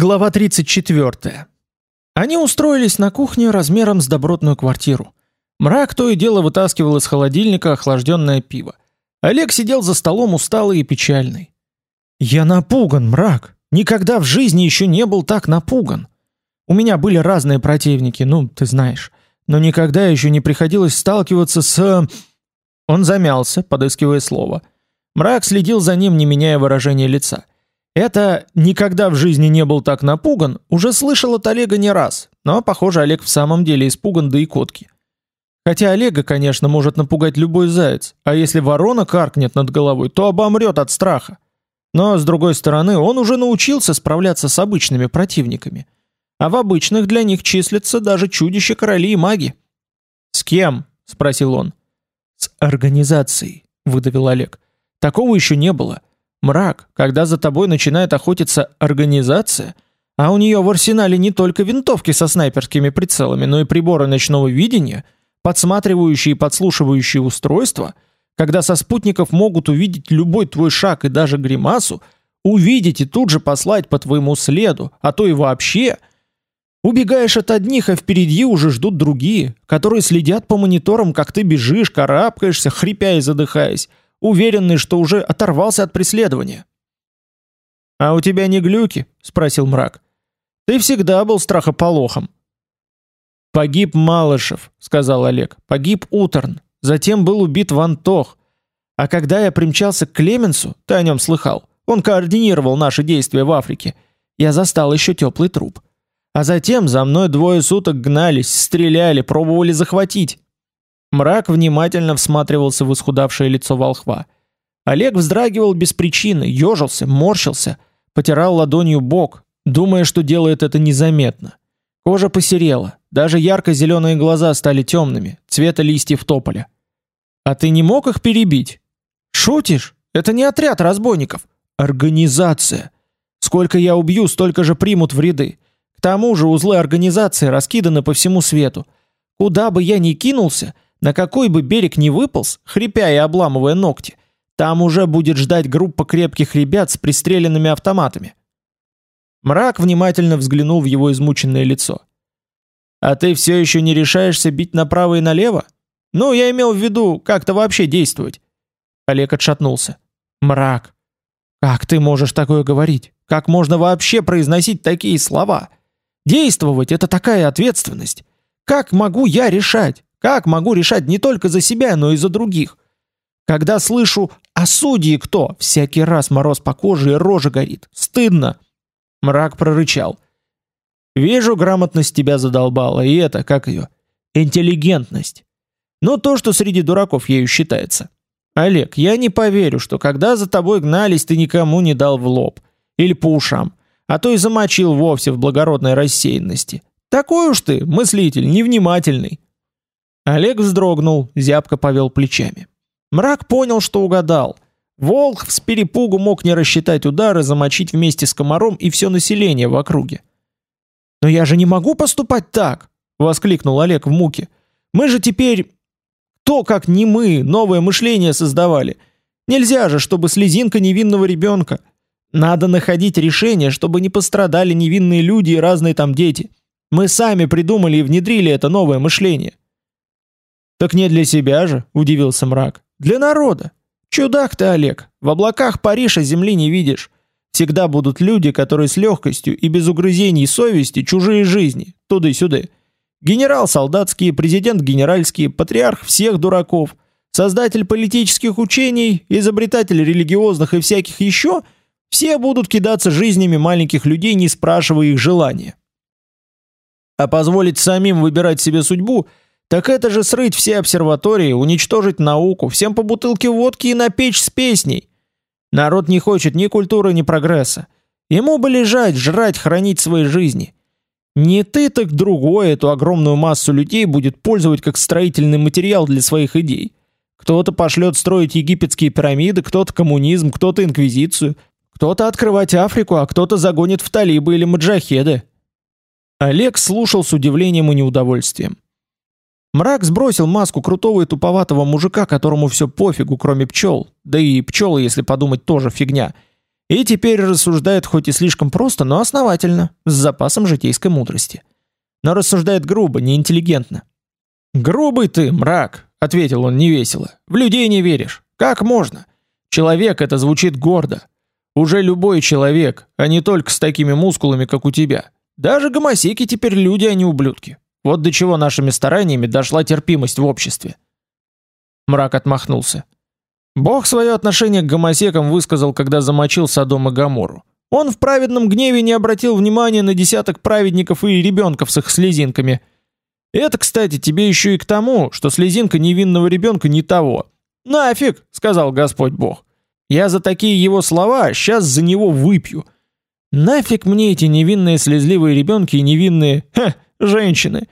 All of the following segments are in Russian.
Глава 34. Они устроились на кухне размером с добротную квартиру. Мрак то и дело вытаскивал из холодильника охлажденное пиво. Олег сидел за столом усталый и печальный. «Я напуган, мрак. Никогда в жизни еще не был так напуган. У меня были разные противники, ну, ты знаешь. Но никогда еще не приходилось сталкиваться с...» Он замялся, подыскивая слово. Мрак следил за ним, не меняя выражения лица. Это «никогда в жизни не был так напуган» уже слышал от Олега не раз, но, похоже, Олег в самом деле испуган до икотки. Хотя Олега, конечно, может напугать любой заяц, а если ворона каркнет над головой, то обомрет от страха. Но, с другой стороны, он уже научился справляться с обычными противниками. А в обычных для них числятся даже чудища короли и маги. «С кем?» – спросил он. «С организацией», – выдавил Олег. «Такого еще не было. Мрак, когда за тобой начинает охотиться организация, а у нее в арсенале не только винтовки со снайперскими прицелами, но и приборы ночного видения, подсматривающие и подслушивающие устройства, когда со спутников могут увидеть любой твой шаг и даже гримасу, увидеть и тут же послать по твоему следу, а то и вообще. Убегаешь от одних, а впереди уже ждут другие, которые следят по мониторам, как ты бежишь, карабкаешься, хрипя и задыхаясь, уверенный, что уже оторвался от преследования. «А у тебя не глюки?» — спросил мрак. «Ты всегда был страхополохом». «Погиб Малышев», — сказал Олег. «Погиб Утерн. Затем был убит Ван Тох. А когда я примчался к Клеменсу, ты о нем слыхал, он координировал наши действия в Африке, я застал еще теплый труп. А затем за мной двое суток гнались, стреляли, пробовали захватить. Мрак внимательно всматривался в исхудавшее лицо волхва. Олег вздрагивал без причины, ежился, морщился, потирал ладонью бок, думая, что делает это незаметно. Кожа посерела, даже ярко-зеленые глаза стали темными, цвета листьев тополя. «А ты не мог их перебить?» «Шутишь? Это не отряд разбойников. Организация. Сколько я убью, столько же примут в ряды. К тому же узлы организации раскиданы по всему свету. Куда бы я ни кинулся, на какой бы берег ни выполз, хрипя и обламывая ногти, там уже будет ждать группа крепких ребят с пристреленными автоматами. Мрак внимательно взглянул в его измученное лицо. А ты все еще не решаешься бить направо и налево? Ну, я имел в виду, как-то вообще действовать. Олег отшатнулся. Мрак. Как ты можешь такое говорить? Как можно вообще произносить такие слова? Действовать это такая ответственность. Как могу я решать? Как могу решать не только за себя, но и за других? Когда слышу «А судьи кто?» Всякий раз мороз по коже и рожа горит. Стыдно. Мрак прорычал. Вижу, грамотность тебя задолбала, и это, как ее, интеллигентность. Но то, что среди дураков ею считается. Олег, я не поверю, что когда за тобой гнались, ты никому не дал в лоб. Или по ушам. А то и замочил вовсе в благородной рассеянности. Такой уж ты, мыслитель, невнимательный. Олег вздрогнул, зябко повел плечами. Мрак понял, что угадал. Волк с перепугу мог не рассчитать удары, замочить вместе с комаром и все население в округе. «Но я же не могу поступать так!» — воскликнул Олег в муке. «Мы же теперь... То, как не мы, новое мышление создавали. Нельзя же, чтобы слезинка невинного ребенка. Надо находить решение, чтобы не пострадали невинные люди и разные там дети. Мы сами придумали и внедрили это новое мышление. Так не для себя же, удивился мрак. Для народа. Чудак ты, Олег. В облаках Парижа земли не видишь. Всегда будут люди, которые с легкостью и без угрызений совести чужие жизни, туда-сюда. Генерал солдатский, президент генеральский, патриарх всех дураков, создатель политических учений, изобретатель религиозных и всяких еще, все будут кидаться жизнями маленьких людей, не спрашивая их желания. А позволить самим выбирать себе судьбу – так это же срыть все обсерватории, уничтожить науку, всем по бутылке водки и напечь с песней. Народ не хочет ни культуры, ни прогресса. Ему бы лежать, жрать, хранить свои жизни. Не ты, так другой эту огромную массу людей будет пользовать как строительный материал для своих идей. Кто-то пошлет строить египетские пирамиды, кто-то коммунизм, кто-то инквизицию, кто-то открывать Африку, а кто-то загонит в талибы или маджахеды. Олег слушал с удивлением и неудовольствием. Мрак сбросил маску крутого и туповатого мужика, которому все пофигу, кроме пчел. Да и пчелы, если подумать, тоже фигня. И теперь рассуждает хоть и слишком просто, но основательно, с запасом житейской мудрости. Но рассуждает грубо, неинтеллигентно. «Грубый ты, мрак», — ответил он невесело. «В людей не веришь. Как можно? Человек — это звучит гордо. Уже любой человек, а не только с такими мускулами, как у тебя. Даже гомосеки теперь люди, а не ублюдки. Вот до чего нашими стараниями дошла терпимость в обществе». Мрак отмахнулся. Бог свое отношение к гомосекам высказал, когда замочил Содом и Гоморру. Он в праведном гневе не обратил внимания на десяток праведников и ребенков с их слезинками. Это, кстати, тебе еще и к тому, что слезинка невинного ребенка не того. «Нафиг!» — сказал Господь Бог. «Я за такие его слова сейчас за него выпью. Нафиг мне эти невинные слезливые ребенки и невинные, ха, женщины!»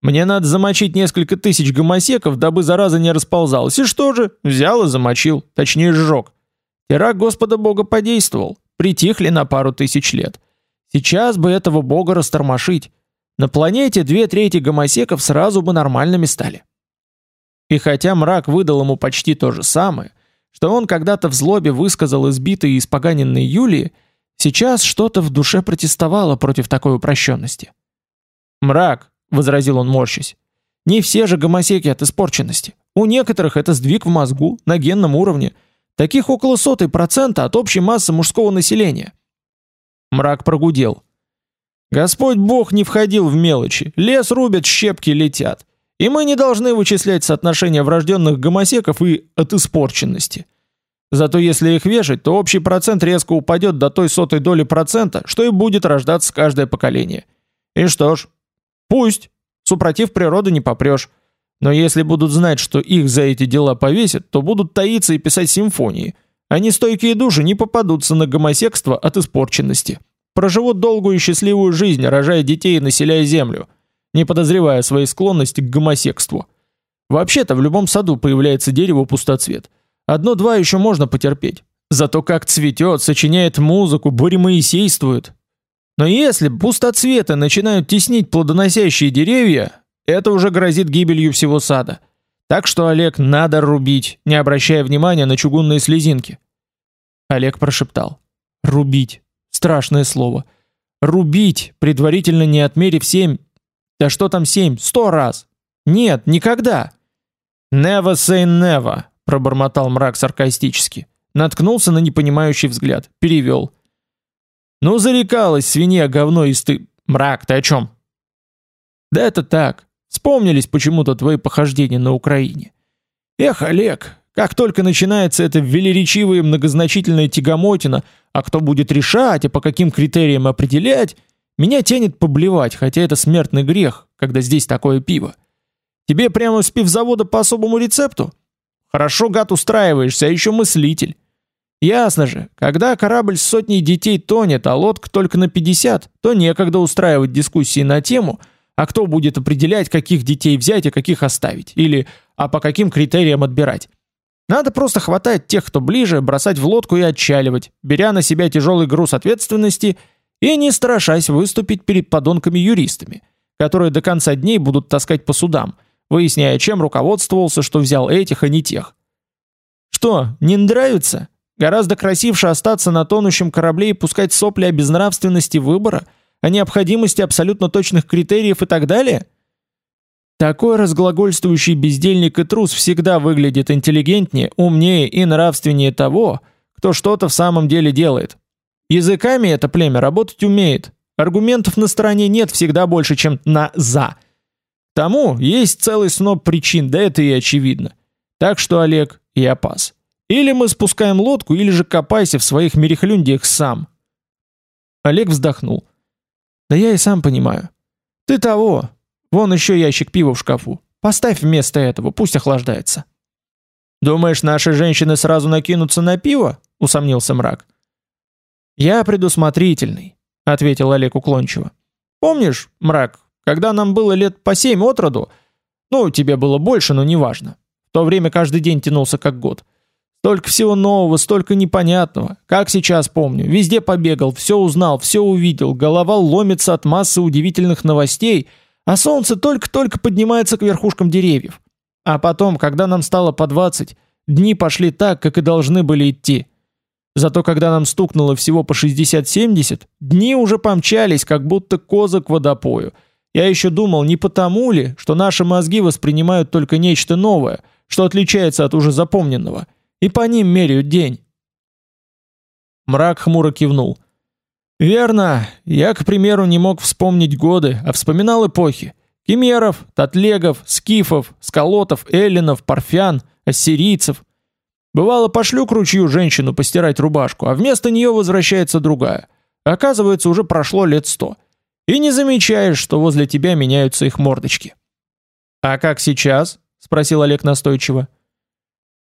Мне надо замочить несколько тысяч гомосеков, дабы зараза не расползалась. И что же? Взял и замочил, точнее сжег. Теракт Господа Бога подействовал. Притихли на пару тысяч лет. Сейчас бы этого Бога растормошить. На планете две трети гомосеков сразу бы нормальными стали. И хотя мрак выдал ему почти то же самое, что он когда-то в злобе высказал избитой и испоганенной Юлии, сейчас что-то в душе протестовало против такой упрощенности. «Мрак», возразил он, морщась. Не все же гомосеки от испорченности. У некоторых это сдвиг в мозгу, на генном уровне. Таких около сотой процента от общей массы мужского населения. Мрак прогудел. Господь Бог не входил в мелочи. Лес рубят, щепки летят. И мы не должны вычислять соотношение врожденных гомосеков и от испорченности. Зато если их вешать, то общий процент резко упадет до той сотой доли процента, что и будет рождаться каждое поколение. И что ж, Пусть. Супротив природы не попрешь. Но если будут знать, что их за эти дела повесят, то будут таиться и писать симфонии. Они стойкие души не попадутся на гомосекство от испорченности. Проживут долгую и счастливую жизнь, рожая детей и населяя землю, не подозревая своей склонности к гомосекству. Вообще-то в любом саду появляется дерево пустоцвет. Одно-два еще можно потерпеть. Зато как цветет, сочиняет музыку, буремоисействует, но если пустоцветы начинают теснить плодоносящие деревья, это уже грозит гибелью всего сада. Так что, Олег, надо рубить, не обращая внимания на чугунные слезинки. Олег прошептал. Рубить. Страшное слово. Рубить, предварительно не отмерив семь... Да что там семь? Сто раз. Нет, никогда. Never say never, пробормотал мрак саркастически. Наткнулся на непонимающий взгляд. Перевел. Ну, зарекалась свинья говно и ты... Мрак, ты о чем? Да это так. Вспомнились почему-то твои похождения на Украине. Эх, Олег, как только начинается эта велеречивая многозначительная тягомотина, а кто будет решать и по каким критериям определять, меня тянет поблевать, хотя это смертный грех, когда здесь такое пиво. Тебе прямо с пивзавода по особому рецепту? Хорошо, гад, устраиваешься, а еще мыслитель. Ясно же, когда корабль с сотней детей тонет, а лодка только на 50, то некогда устраивать дискуссии на тему, а кто будет определять, каких детей взять и каких оставить, или а по каким критериям отбирать. Надо просто хватать тех, кто ближе, бросать в лодку и отчаливать, беря на себя тяжелый груз ответственности и не страшась выступить перед подонками-юристами, которые до конца дней будут таскать по судам, выясняя, чем руководствовался, что взял этих, а не тех. Что, не нравится? Гораздо красивше остаться на тонущем корабле и пускать сопли о безнравственности выбора, о необходимости абсолютно точных критериев и так далее? Такой разглагольствующий бездельник и трус всегда выглядит интеллигентнее, умнее и нравственнее того, кто что-то в самом деле делает. Языками это племя работать умеет. Аргументов на стороне нет всегда больше, чем на «за». Тому есть целый сноп причин, да это и очевидно. Так что, Олег, я пас. Или мы спускаем лодку, или же копайся в своих мерехлюндиях сам. Олег вздохнул. Да я и сам понимаю. Ты того. Вон еще ящик пива в шкафу. Поставь вместо этого, пусть охлаждается. Думаешь, наши женщины сразу накинутся на пиво? Усомнился мрак. Я предусмотрительный, ответил Олег уклончиво. Помнишь, мрак, когда нам было лет по семь от роду, ну, тебе было больше, но неважно. В то время каждый день тянулся как год. Столько всего нового, столько непонятного. Как сейчас помню, везде побегал, все узнал, все увидел, голова ломится от массы удивительных новостей, а солнце только-только поднимается к верхушкам деревьев. А потом, когда нам стало по 20, дни пошли так, как и должны были идти. Зато когда нам стукнуло всего по 60-70, дни уже помчались, как будто козы к водопою. Я еще думал, не потому ли, что наши мозги воспринимают только нечто новое, что отличается от уже запомненного, и по ним меряют день. Мрак хмуро кивнул. Верно, я, к примеру, не мог вспомнить годы, а вспоминал эпохи. Кемеров, татлегов, скифов, скалотов, эллинов, парфян, ассирийцев. Бывало, пошлю к ручью женщину постирать рубашку, а вместо нее возвращается другая. Оказывается, уже прошло лет сто. И не замечаешь, что возле тебя меняются их мордочки. «А как сейчас?» — спросил Олег настойчиво.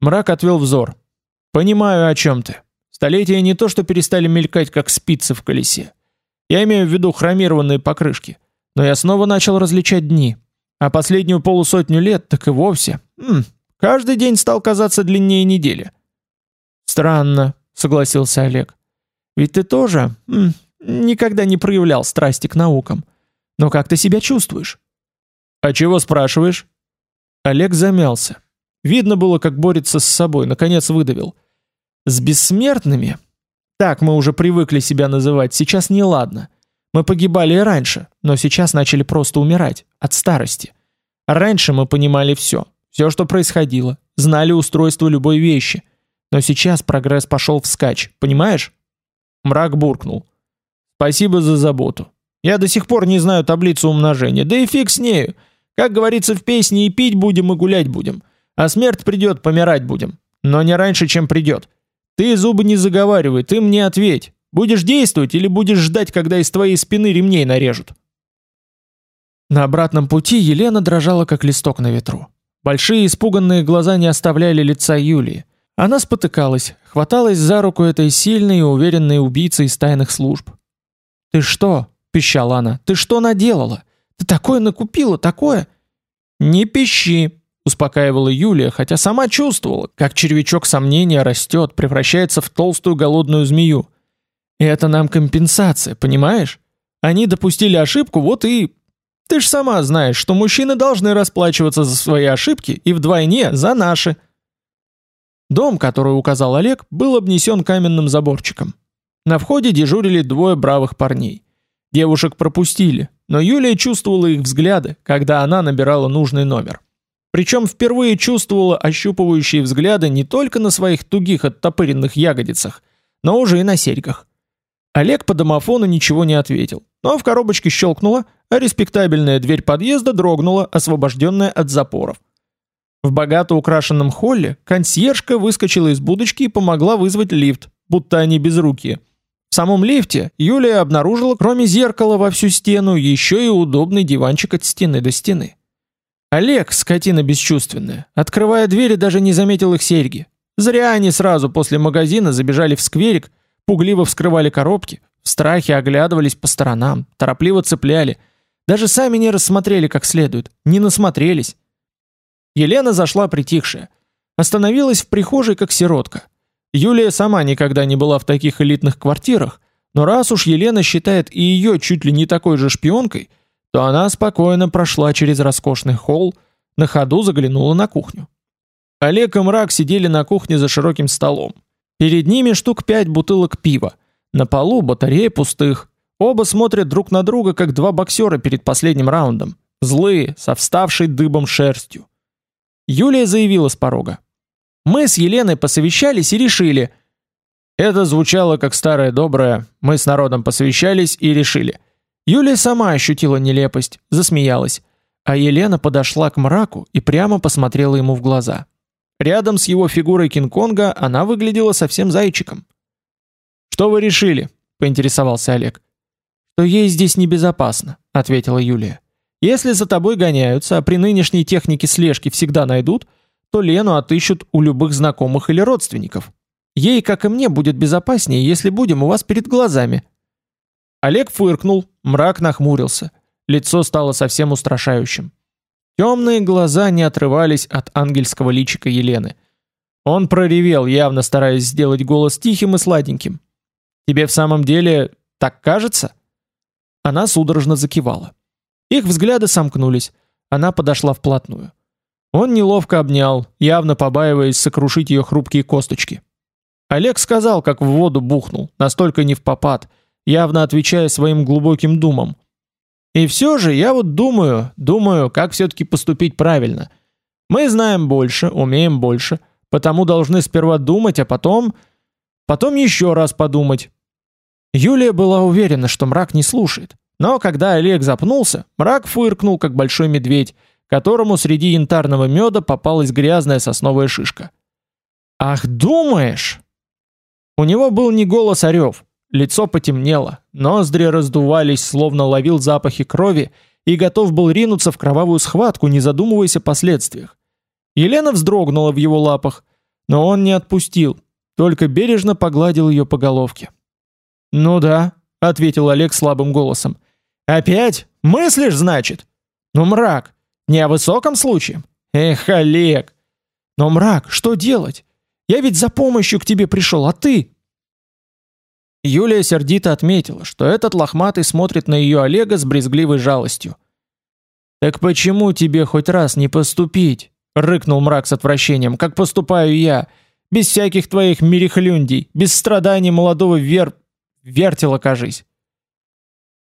Мрак отвел взор. «Понимаю, о чем ты. Столетия не то что перестали мелькать, как спицы в колесе. Я имею в виду хромированные покрышки. Но я снова начал различать дни. А последнюю полусотню лет так и вовсе. М, каждый день стал казаться длиннее недели. Странно, согласился Олег. Ведь ты тоже м, никогда не проявлял страсти к наукам. Но как ты себя чувствуешь? А чего спрашиваешь? Олег замялся. Видно было, как борется с собой, наконец выдавил. С бессмертными, так мы уже привыкли себя называть, сейчас не ладно. Мы погибали и раньше, но сейчас начали просто умирать от старости. Раньше мы понимали все, все, что происходило, знали устройство любой вещи. Но сейчас прогресс пошел вскачь, понимаешь? Мрак буркнул. Спасибо за заботу. Я до сих пор не знаю таблицу умножения, да и фиг с нею. Как говорится в песне, и пить будем, и гулять будем. А смерть придет, помирать будем. Но не раньше, чем придет. Ты зубы не заговаривай, ты мне ответь. Будешь действовать или будешь ждать, когда из твоей спины ремней нарежут? На обратном пути Елена дрожала как листок на ветру. Большие испуганные глаза не оставляли лица Юлии. Она спотыкалась, хваталась за руку этой сильной и уверенной убийцы из тайных служб. "Ты что?" пищала она. "Ты что наделала? Ты такое накупила, такое?" "Не пищи", успокаивала Юлия, хотя сама чувствовала, как червячок сомнения растет, превращается в толстую голодную змею. И это нам компенсация, понимаешь? Они допустили ошибку, вот и... Ты ж сама знаешь, что мужчины должны расплачиваться за свои ошибки и вдвойне за наши. Дом, который указал Олег, был обнесен каменным заборчиком. На входе дежурили двое бравых парней. Девушек пропустили, но Юлия чувствовала их взгляды, когда она набирала нужный номер. Причем впервые чувствовала ощупывающие взгляды не только на своих тугих оттопыренных ягодицах, но уже и на серьгах. Олег по домофону ничего не ответил, но в коробочке щелкнуло, а респектабельная дверь подъезда дрогнула, освобожденная от запоров. В богато украшенном холле консьержка выскочила из будочки и помогла вызвать лифт, будто они безрукие. В самом лифте Юлия обнаружила, кроме зеркала во всю стену, еще и удобный диванчик от стены до стены. Олег, скотина бесчувственная, открывая двери, даже не заметил их серьги. Зря они сразу после магазина забежали в скверик, пугливо вскрывали коробки, в страхе оглядывались по сторонам, торопливо цепляли, даже сами не рассмотрели как следует, не насмотрелись. Елена зашла притихшая, остановилась в прихожей как сиротка. Юлия сама никогда не была в таких элитных квартирах, но раз уж Елена считает и ее чуть ли не такой же шпионкой, то она спокойно прошла через роскошный холл, на ходу заглянула на кухню. Олег и Мрак сидели на кухне за широким столом. Перед ними штук пять бутылок пива. На полу батареи пустых. Оба смотрят друг на друга, как два боксера перед последним раундом. Злые, со вставшей дыбом шерстью. Юлия заявила с порога. «Мы с Еленой посовещались и решили...» Это звучало как старое доброе «мы с народом посовещались и решили». Юлия сама ощутила нелепость, засмеялась. А Елена подошла к мраку и прямо посмотрела ему в глаза. Рядом с его фигурой Кинг-Конга она выглядела совсем зайчиком. «Что вы решили?» – поинтересовался Олег. «Что ей здесь небезопасно», – ответила Юлия. «Если за тобой гоняются, а при нынешней технике слежки всегда найдут, то Лену отыщут у любых знакомых или родственников. Ей, как и мне, будет безопаснее, если будем у вас перед глазами». Олег фыркнул, мрак нахмурился. Лицо стало совсем устрашающим. Темные глаза не отрывались от ангельского личика Елены. Он проревел, явно стараясь сделать голос тихим и сладеньким. «Тебе в самом деле так кажется?» Она судорожно закивала. Их взгляды сомкнулись. Она подошла вплотную. Он неловко обнял, явно побаиваясь сокрушить ее хрупкие косточки. Олег сказал, как в воду бухнул, настолько не в попад, явно отвечая своим глубоким думам. И все же я вот думаю, думаю, как все-таки поступить правильно. Мы знаем больше, умеем больше, потому должны сперва думать, а потом... Потом еще раз подумать. Юлия была уверена, что мрак не слушает. Но когда Олег запнулся, мрак фыркнул, как большой медведь, которому среди янтарного меда попалась грязная сосновая шишка. «Ах, думаешь?» У него был не голос, а рев. Лицо потемнело, ноздри раздувались, словно ловил запахи крови и готов был ринуться в кровавую схватку, не задумываясь о последствиях. Елена вздрогнула в его лапах, но он не отпустил, только бережно погладил ее по головке. «Ну да», — ответил Олег слабым голосом. «Опять? Мыслишь, значит? Ну, мрак, не о высоком случае? Эх, Олег! Но, мрак, что делать? Я ведь за помощью к тебе пришел, а ты...» Юлия сердито отметила, что этот лохматый смотрит на ее Олега с брезгливой жалостью. «Так почему тебе хоть раз не поступить?» — рыкнул мрак с отвращением. «Как поступаю я? Без всяких твоих мерехлюндей, без страданий молодого вер... вертела, кажись».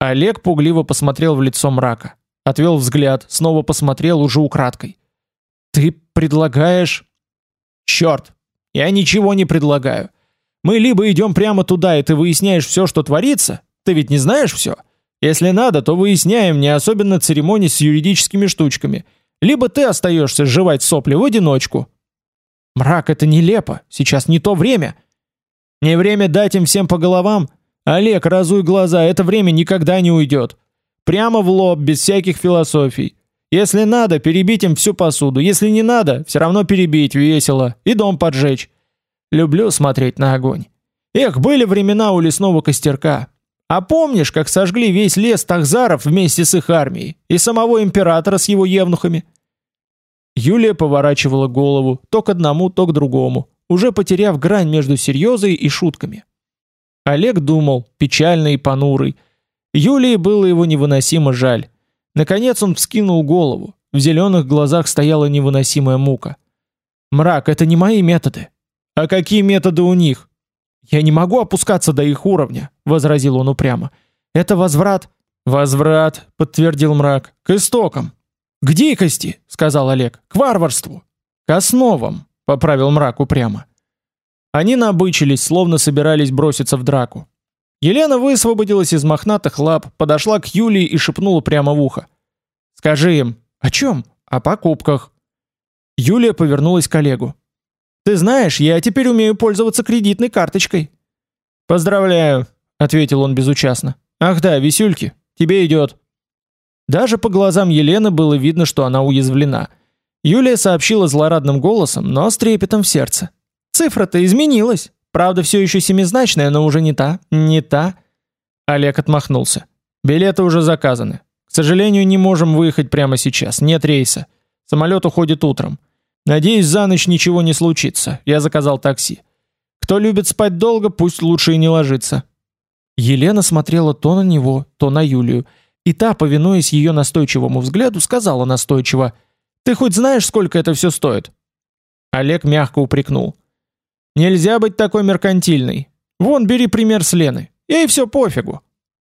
Олег пугливо посмотрел в лицо мрака. Отвел взгляд, снова посмотрел уже украдкой. «Ты предлагаешь...» «Черт! Я ничего не предлагаю. Мы либо идем прямо туда, и ты выясняешь все, что творится, ты ведь не знаешь все. Если надо, то выясняем, не особенно церемонии с юридическими штучками. Либо ты остаешься жевать сопли в одиночку. Мрак, это нелепо, сейчас не то время. Не время дать им всем по головам. Олег, разуй глаза, это время никогда не уйдет. Прямо в лоб, без всяких философий. Если надо, перебить им всю посуду. Если не надо, все равно перебить весело и дом поджечь. Люблю смотреть на огонь. Эх, были времена у лесного костерка. А помнишь, как сожгли весь лес Тахзаров вместе с их армией и самого императора с его евнухами? Юлия поворачивала голову то к одному, то к другому, уже потеряв грань между серьезой и шутками. Олег думал, печальный и понурый. Юлии было его невыносимо жаль. Наконец он вскинул голову. В зеленых глазах стояла невыносимая мука. «Мрак, это не мои методы. А какие методы у них? Я не могу опускаться до их уровня, возразил он упрямо. Это возврат. Возврат, подтвердил мрак. К истокам. К дикости, сказал Олег. К варварству. К основам, поправил мрак упрямо. Они набычились, словно собирались броситься в драку. Елена высвободилась из мохнатых лап, подошла к Юлии и шепнула прямо в ухо: "Скажи им, о чем? О покупках". Юлия повернулась к Олегу. Ты знаешь, я теперь умею пользоваться кредитной карточкой. Поздравляю, ответил он безучастно. Ах да, висюльки, тебе идет. Даже по глазам Елены было видно, что она уязвлена. Юлия сообщила злорадным голосом, но с трепетом в сердце. Цифра-то изменилась. Правда, все еще семизначная, но уже не та, не та. Олег отмахнулся. Билеты уже заказаны. К сожалению, не можем выехать прямо сейчас. Нет рейса. Самолет уходит утром. Надеюсь, за ночь ничего не случится. Я заказал такси. Кто любит спать долго, пусть лучше и не ложится. Елена смотрела то на него, то на Юлию, и та, повинуясь ее настойчивому взгляду, сказала настойчиво: "Ты хоть знаешь, сколько это все стоит?" Олег мягко упрекнул: "Нельзя быть такой меркантильной. Вон, бери пример с Лены. Ей все пофигу.